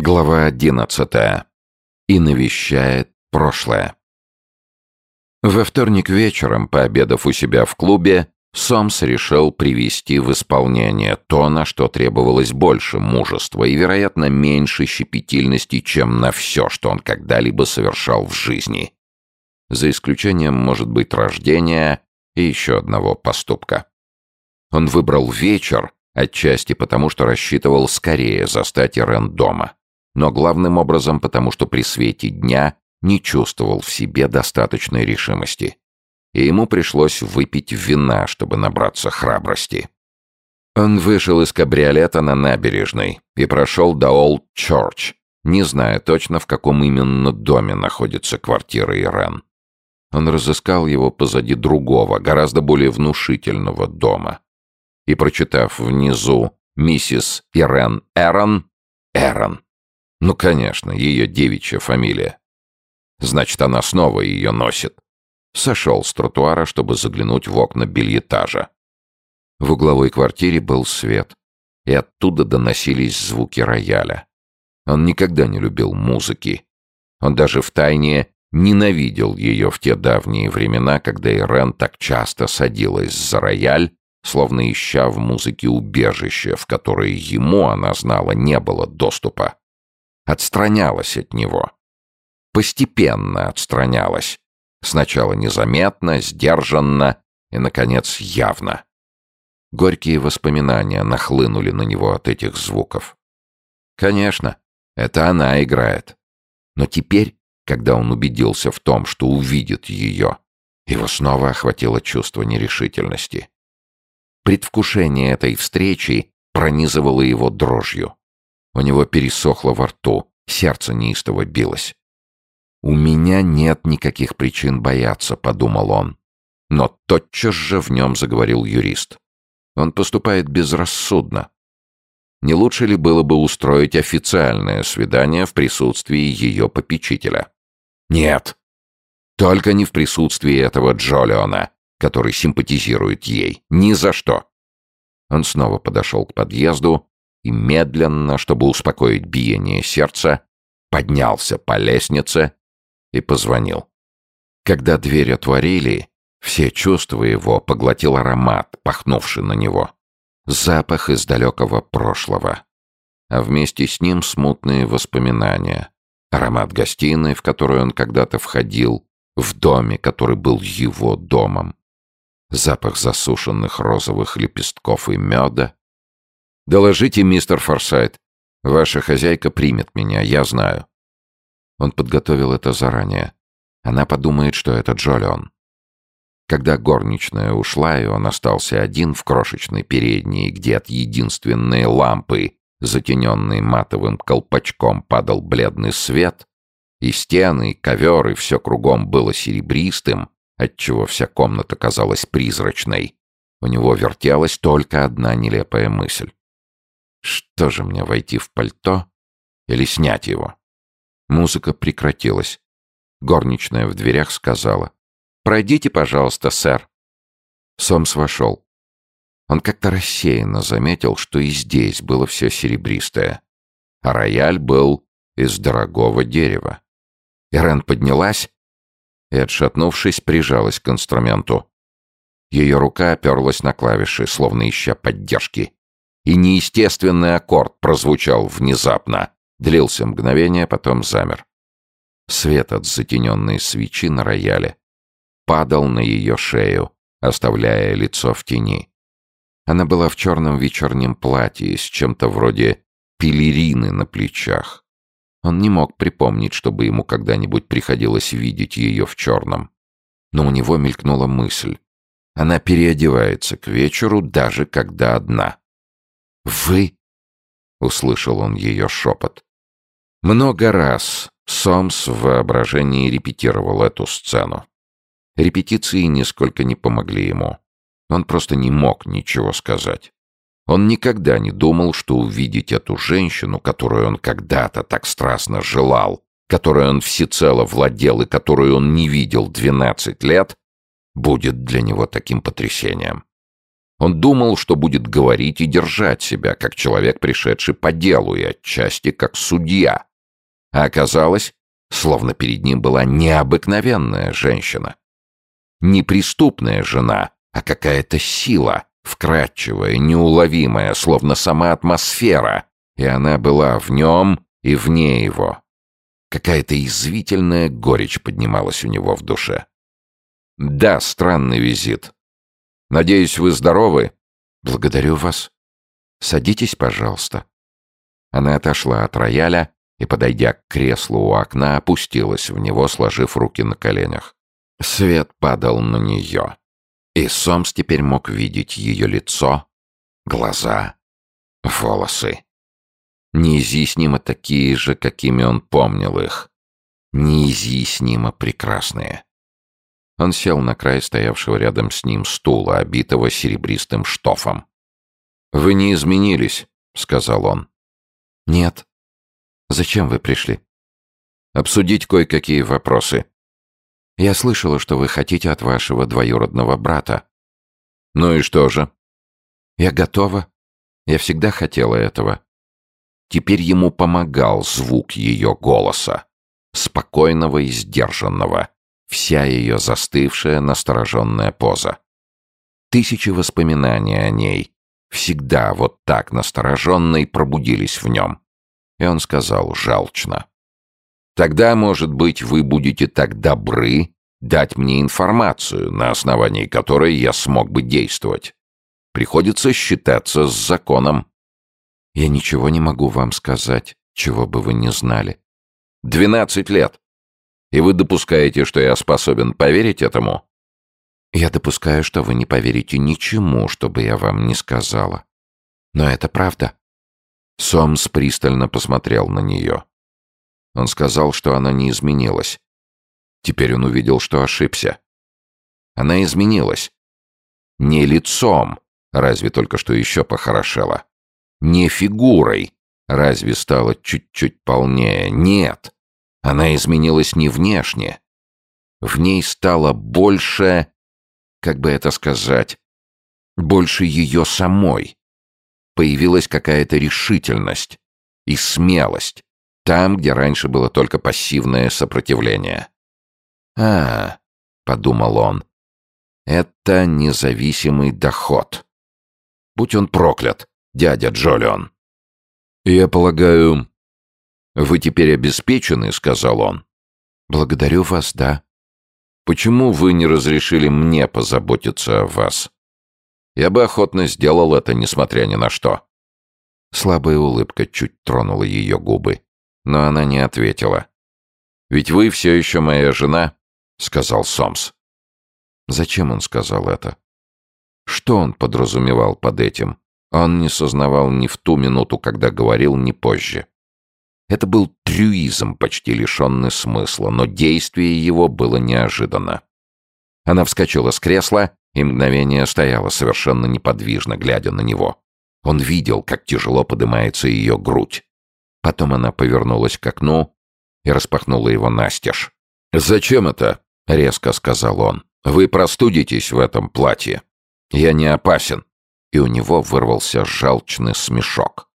Глава одиннадцатая. И навещает прошлое. Во вторник вечером, пообедав у себя в клубе, Сомс решил привести в исполнение то, на что требовалось больше мужества и, вероятно, меньше щепетильности, чем на все, что он когда-либо совершал в жизни. За исключением, может быть, рождения и еще одного поступка. Он выбрал вечер, отчасти потому, что рассчитывал скорее застать Ирен дома но главным образом потому, что при свете дня не чувствовал в себе достаточной решимости. И ему пришлось выпить вина, чтобы набраться храбрости. Он вышел из кабриолета на набережной и прошел до Олд Чорч, не зная точно, в каком именно доме находится квартира Ирен. Он разыскал его позади другого, гораздо более внушительного дома. И, прочитав внизу «Миссис Ирен Эрон», «Эрон», ну, конечно, ее девичья фамилия. Значит, она снова ее носит. Сошел с тротуара, чтобы заглянуть в окна бельетажа. В угловой квартире был свет, и оттуда доносились звуки рояля. Он никогда не любил музыки. Он даже втайне ненавидел ее в те давние времена, когда Ирен так часто садилась за рояль, словно ища в музыке убежище, в которое ему, она знала, не было доступа отстранялась от него. Постепенно отстранялась. Сначала незаметно, сдержанно и, наконец, явно. Горькие воспоминания нахлынули на него от этих звуков. Конечно, это она играет. Но теперь, когда он убедился в том, что увидит ее, его снова охватило чувство нерешительности. Предвкушение этой встречи пронизывало его дрожью. У него пересохло во рту, сердце неистово билось. «У меня нет никаких причин бояться», — подумал он. Но тотчас же в нем заговорил юрист. Он поступает безрассудно. Не лучше ли было бы устроить официальное свидание в присутствии ее попечителя? Нет. Только не в присутствии этого Джолиона, который симпатизирует ей. Ни за что. Он снова подошел к подъезду и медленно, чтобы успокоить биение сердца, поднялся по лестнице и позвонил. Когда дверь отворили, все чувства его поглотил аромат, пахнувший на него. Запах из далекого прошлого. А вместе с ним смутные воспоминания. Аромат гостиной, в которую он когда-то входил, в доме, который был его домом. Запах засушенных розовых лепестков и меда, «Доложите, мистер Форсайт. Ваша хозяйка примет меня, я знаю». Он подготовил это заранее. Она подумает, что это Джолион. Когда горничная ушла, и он остался один в крошечной передней, где от единственной лампы, затененной матовым колпачком, падал бледный свет, и стены, и ковер, и все кругом было серебристым, отчего вся комната казалась призрачной, у него вертелась только одна нелепая мысль. Что же мне, войти в пальто или снять его? Музыка прекратилась. Горничная в дверях сказала. «Пройдите, пожалуйста, сэр». Сомс вошел. Он как-то рассеянно заметил, что и здесь было все серебристое. А рояль был из дорогого дерева. Ирен поднялась и, отшатнувшись, прижалась к инструменту. Ее рука оперлась на клавиши, словно ища поддержки и неестественный аккорд прозвучал внезапно. Длился мгновение, потом замер. Свет от затененной свечи на рояле падал на ее шею, оставляя лицо в тени. Она была в черном вечернем платье с чем-то вроде пелерины на плечах. Он не мог припомнить, чтобы ему когда-нибудь приходилось видеть ее в черном. Но у него мелькнула мысль. Она переодевается к вечеру, даже когда одна. «Вы?» — услышал он ее шепот. Много раз Сомс в воображении репетировал эту сцену. Репетиции нисколько не помогли ему. Он просто не мог ничего сказать. Он никогда не думал, что увидеть эту женщину, которую он когда-то так страстно желал, которой он всецело владел и которую он не видел двенадцать лет, будет для него таким потрясением. Он думал, что будет говорить и держать себя, как человек, пришедший по делу, и отчасти как судья. А оказалось, словно перед ним была необыкновенная женщина. неприступная жена, а какая-то сила, вкрадчивая, неуловимая, словно сама атмосфера, и она была в нем и вне его. Какая-то извительная горечь поднималась у него в душе. «Да, странный визит. Надеюсь, вы здоровы?» «Благодарю вас. Садитесь, пожалуйста». Она отошла от рояля и, подойдя к креслу у окна, опустилась в него, сложив руки на коленях. Свет падал на нее, и Сомс теперь мог видеть ее лицо, глаза, волосы. Неизъяснимо такие же, какими он помнил их. Неизъяснимо прекрасные. Он сел на край стоявшего рядом с ним стула, обитого серебристым штофом. «Вы не изменились», — сказал он. «Нет», Зачем вы пришли? Обсудить кое-какие вопросы. Я слышала, что вы хотите от вашего двоюродного брата. Ну и что же? Я готова. Я всегда хотела этого. Теперь ему помогал звук ее голоса, спокойного и сдержанного, вся ее застывшая, настороженная поза. Тысячи воспоминаний о ней, всегда вот так настороженной, пробудились в нем. И он сказал жалчно. «Тогда, может быть, вы будете так добры дать мне информацию, на основании которой я смог бы действовать. Приходится считаться с законом». «Я ничего не могу вам сказать, чего бы вы не знали». «Двенадцать лет. И вы допускаете, что я способен поверить этому?» «Я допускаю, что вы не поверите ничему, что бы я вам не сказала. Но это правда». Сомс пристально посмотрел на нее. Он сказал, что она не изменилась. Теперь он увидел, что ошибся. Она изменилась. Не лицом, разве только что еще похорошела. Не фигурой, разве стала чуть-чуть полнее. Нет, она изменилась не внешне. В ней стало больше, как бы это сказать, больше ее самой появилась какая-то решительность и смелость там, где раньше было только пассивное сопротивление. «А, — подумал он, — это независимый доход. Будь он проклят, дядя Джолион. «Я полагаю, вы теперь обеспечены?» — сказал он. «Благодарю вас, да». «Почему вы не разрешили мне позаботиться о вас?» Я бы охотно сделал это, несмотря ни на что. Слабая улыбка чуть тронула ее губы, но она не ответила. «Ведь вы все еще моя жена», — сказал Сомс. Зачем он сказал это? Что он подразумевал под этим? Он не сознавал ни в ту минуту, когда говорил, ни позже. Это был трюизм, почти лишенный смысла, но действие его было неожиданно. Она вскочила с кресла и мгновение стояла совершенно неподвижно, глядя на него. Он видел, как тяжело поднимается ее грудь. Потом она повернулась к окну и распахнула его настежь. «Зачем это?» — резко сказал он. «Вы простудитесь в этом платье. Я не опасен». И у него вырвался жалчный смешок.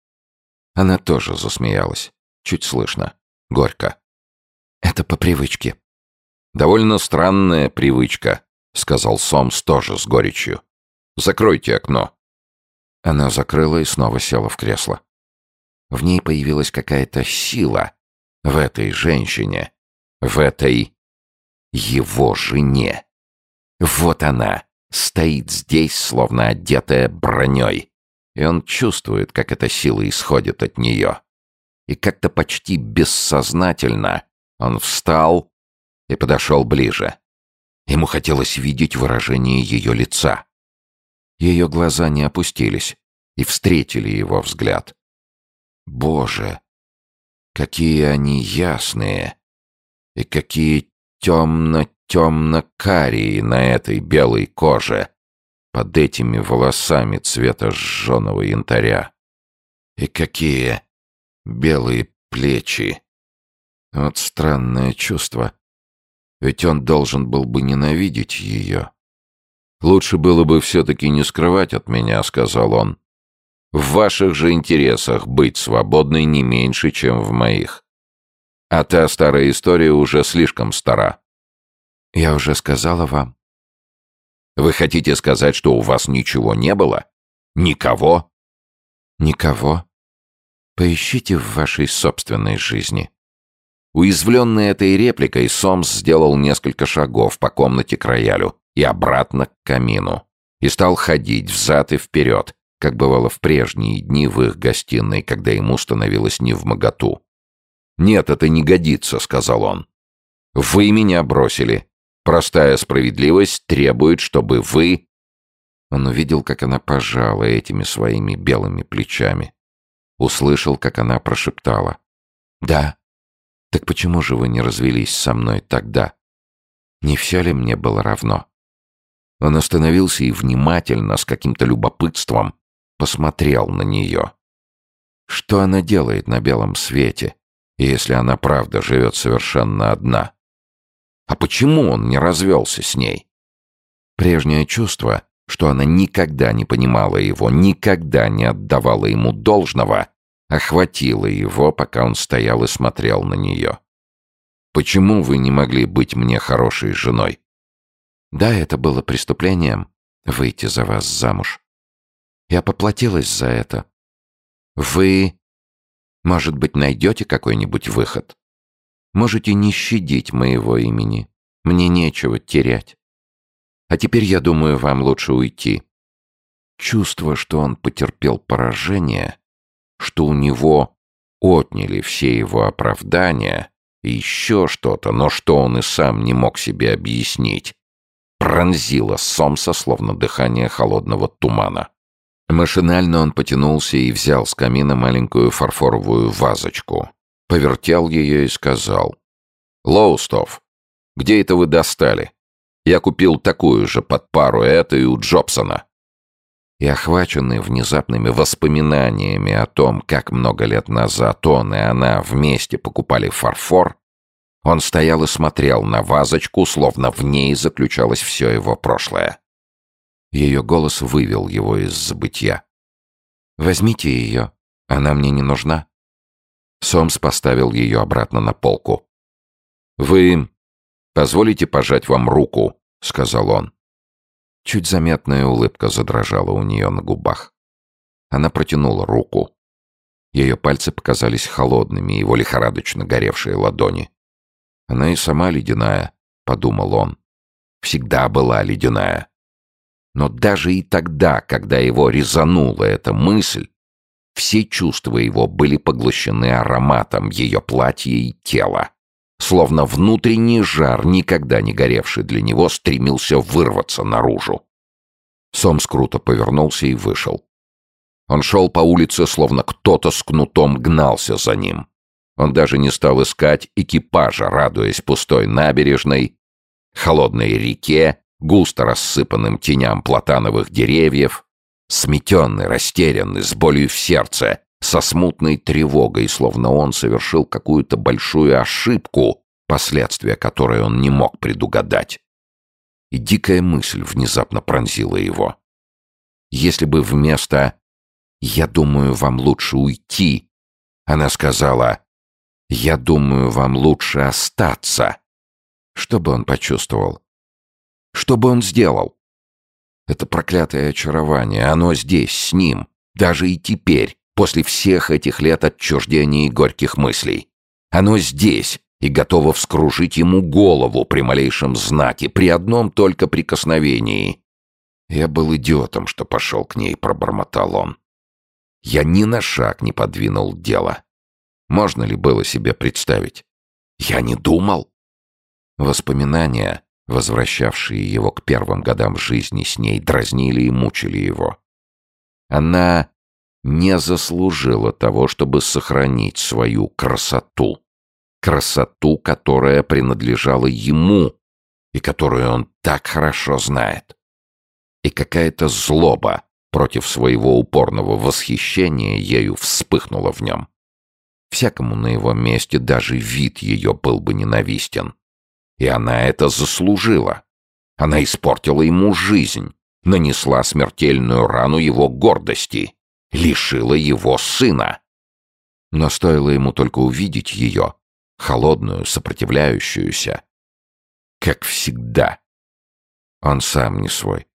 Она тоже засмеялась. Чуть слышно. Горько. «Это по привычке». «Довольно странная привычка», — сказал Сомс тоже с горечью. «Закройте окно». Она закрыла и снова села в кресло. В ней появилась какая-то сила в этой женщине, в этой его жене. Вот она, стоит здесь, словно одетая броней. И он чувствует, как эта сила исходит от нее. И как-то почти бессознательно он встал и подошел ближе. Ему хотелось видеть выражение ее лица. Ее глаза не опустились и встретили его взгляд. Боже, какие они ясные и какие темно-темно-карие на этой белой коже под этими волосами цвета сжженного янтаря. И какие белые плечи. Вот странное чувство. Ведь он должен был бы ненавидеть ее. «Лучше было бы все-таки не скрывать от меня», — сказал он. «В ваших же интересах быть свободной не меньше, чем в моих. А та старая история уже слишком стара». «Я уже сказала вам». «Вы хотите сказать, что у вас ничего не было? Никого?» «Никого. Поищите в вашей собственной жизни». Уязвленный этой репликой, Сомс сделал несколько шагов по комнате к роялю и обратно к камину. И стал ходить взад и вперед, как бывало в прежние дни в их гостиной, когда ему становилось невмоготу. «Нет, это не годится», — сказал он. «Вы меня бросили. Простая справедливость требует, чтобы вы...» Он увидел, как она пожала этими своими белыми плечами. Услышал, как она прошептала. «Да, так почему же вы не развелись со мной тогда? Не все ли мне было равно? Он остановился и внимательно, с каким-то любопытством, посмотрел на нее. Что она делает на белом свете, если она правда живет совершенно одна? А почему он не развелся с ней? Прежнее чувство, что она никогда не понимала его, никогда не отдавала ему должного, охватило его, пока он стоял и смотрел на нее. «Почему вы не могли быть мне хорошей женой?» «Да, это было преступлением — выйти за вас замуж. Я поплатилась за это. Вы, может быть, найдете какой-нибудь выход? Можете не щадить моего имени. Мне нечего терять. А теперь, я думаю, вам лучше уйти». Чувство, что он потерпел поражение — что у него отняли все его оправдания и еще что-то, но что он и сам не мог себе объяснить, пронзило Сомса, словно дыхание холодного тумана. Машинально он потянулся и взял с камина маленькую фарфоровую вазочку, повертел ее и сказал. «Лоустов, где это вы достали? Я купил такую же под пару этой у Джобсона» и охваченный внезапными воспоминаниями о том, как много лет назад он и она вместе покупали фарфор, он стоял и смотрел на вазочку, словно в ней заключалось все его прошлое. Ее голос вывел его из забытья. «Возьмите ее, она мне не нужна». Сомс поставил ее обратно на полку. «Вы позволите пожать вам руку?» — сказал он. Чуть заметная улыбка задрожала у нее на губах. Она протянула руку. Ее пальцы показались холодными, его лихорадочно горевшие ладони. Она и сама ледяная, подумал он. Всегда была ледяная. Но даже и тогда, когда его резанула эта мысль, все чувства его были поглощены ароматом ее платья и тела. Словно внутренний жар, никогда не горевший для него, стремился вырваться наружу. Сомс круто повернулся и вышел. Он шел по улице, словно кто-то с кнутом гнался за ним. Он даже не стал искать экипажа, радуясь пустой набережной, холодной реке, густо рассыпанным теням платановых деревьев, сметенный, растерянный, с болью в сердце, со смутной тревогой, словно он совершил какую-то большую ошибку, последствия которой он не мог предугадать. И дикая мысль внезапно пронзила его. Если бы вместо «я думаю, вам лучше уйти», она сказала «я думаю, вам лучше остаться», что бы он почувствовал? Что бы он сделал? Это проклятое очарование, оно здесь, с ним, даже и теперь, после всех этих лет отчуждения и горьких мыслей. Оно здесь и готово вскружить ему голову при малейшем знаке, при одном только прикосновении. Я был идиотом, что пошел к ней, пробормотал он. Я ни на шаг не подвинул дело. Можно ли было себе представить? Я не думал. Воспоминания, возвращавшие его к первым годам жизни с ней, дразнили и мучили его. Она не заслужила того, чтобы сохранить свою красоту. Красоту, которая принадлежала ему и которую он так хорошо знает. И какая-то злоба против своего упорного восхищения ею вспыхнула в нем. Всякому на его месте даже вид ее был бы ненавистен. И она это заслужила. Она испортила ему жизнь, нанесла смертельную рану его гордости, лишила его сына. Но стоило ему только увидеть ее, холодную, сопротивляющуюся, как всегда. Он сам не свой.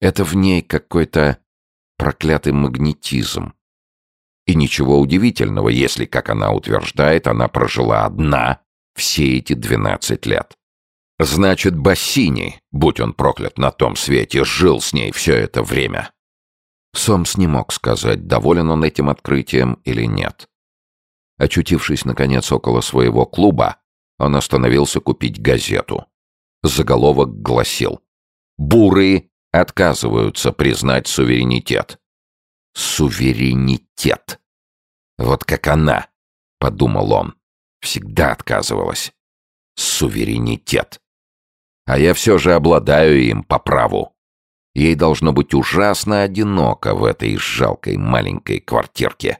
Это в ней какой-то проклятый магнетизм. И ничего удивительного, если, как она утверждает, она прожила одна все эти двенадцать лет. Значит, Бассини, будь он проклят на том свете, жил с ней все это время. Сомс не мог сказать, доволен он этим открытием или нет. Очутившись, наконец, около своего клуба, он остановился купить газету. Заголовок гласил «Бурые отказываются признать суверенитет». Суверенитет. Вот как она, подумал он, всегда отказывалась. Суверенитет. А я все же обладаю им по праву. Ей должно быть ужасно одиноко в этой жалкой маленькой квартирке.